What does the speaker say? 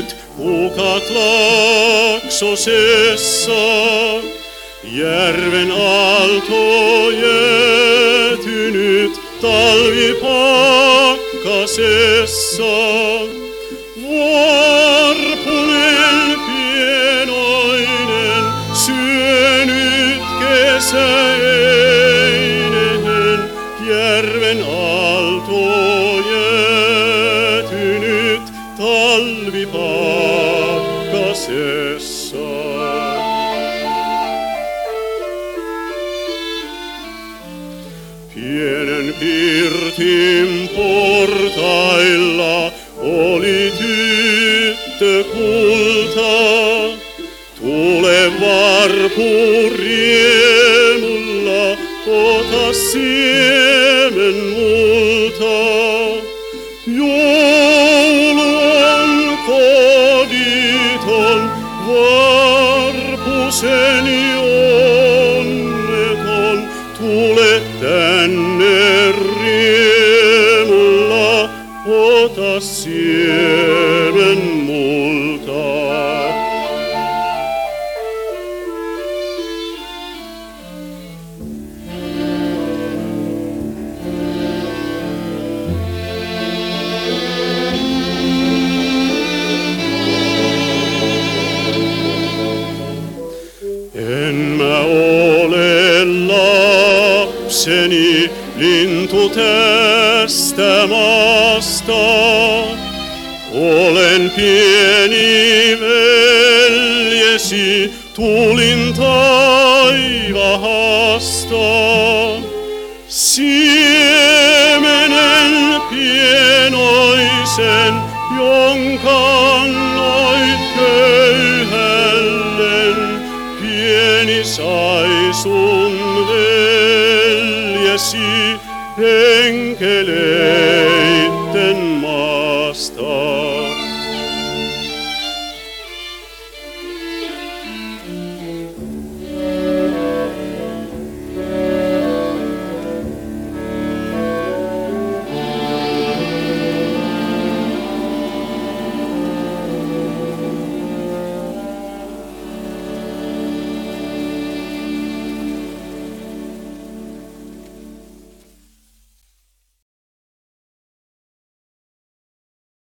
heittänyt kukat laksosessa. Järven aalto jäätynyt talvipakkasessa. Varpunen talvipakkasessa. Pienen pirtin portailla oli tyttö kulta. Tule varpu riemulla, ota siemen multa. Joulu varpuseni onneton, tule tänne riemulla, ota siemen multa. Lapseni lintu tästä maasta. Olen pieni veljesi, tulin taivahasta. Siemenen pienoisen, jonka annoit köyhällen, pieni sai sun veljesi enkeleitten maasta.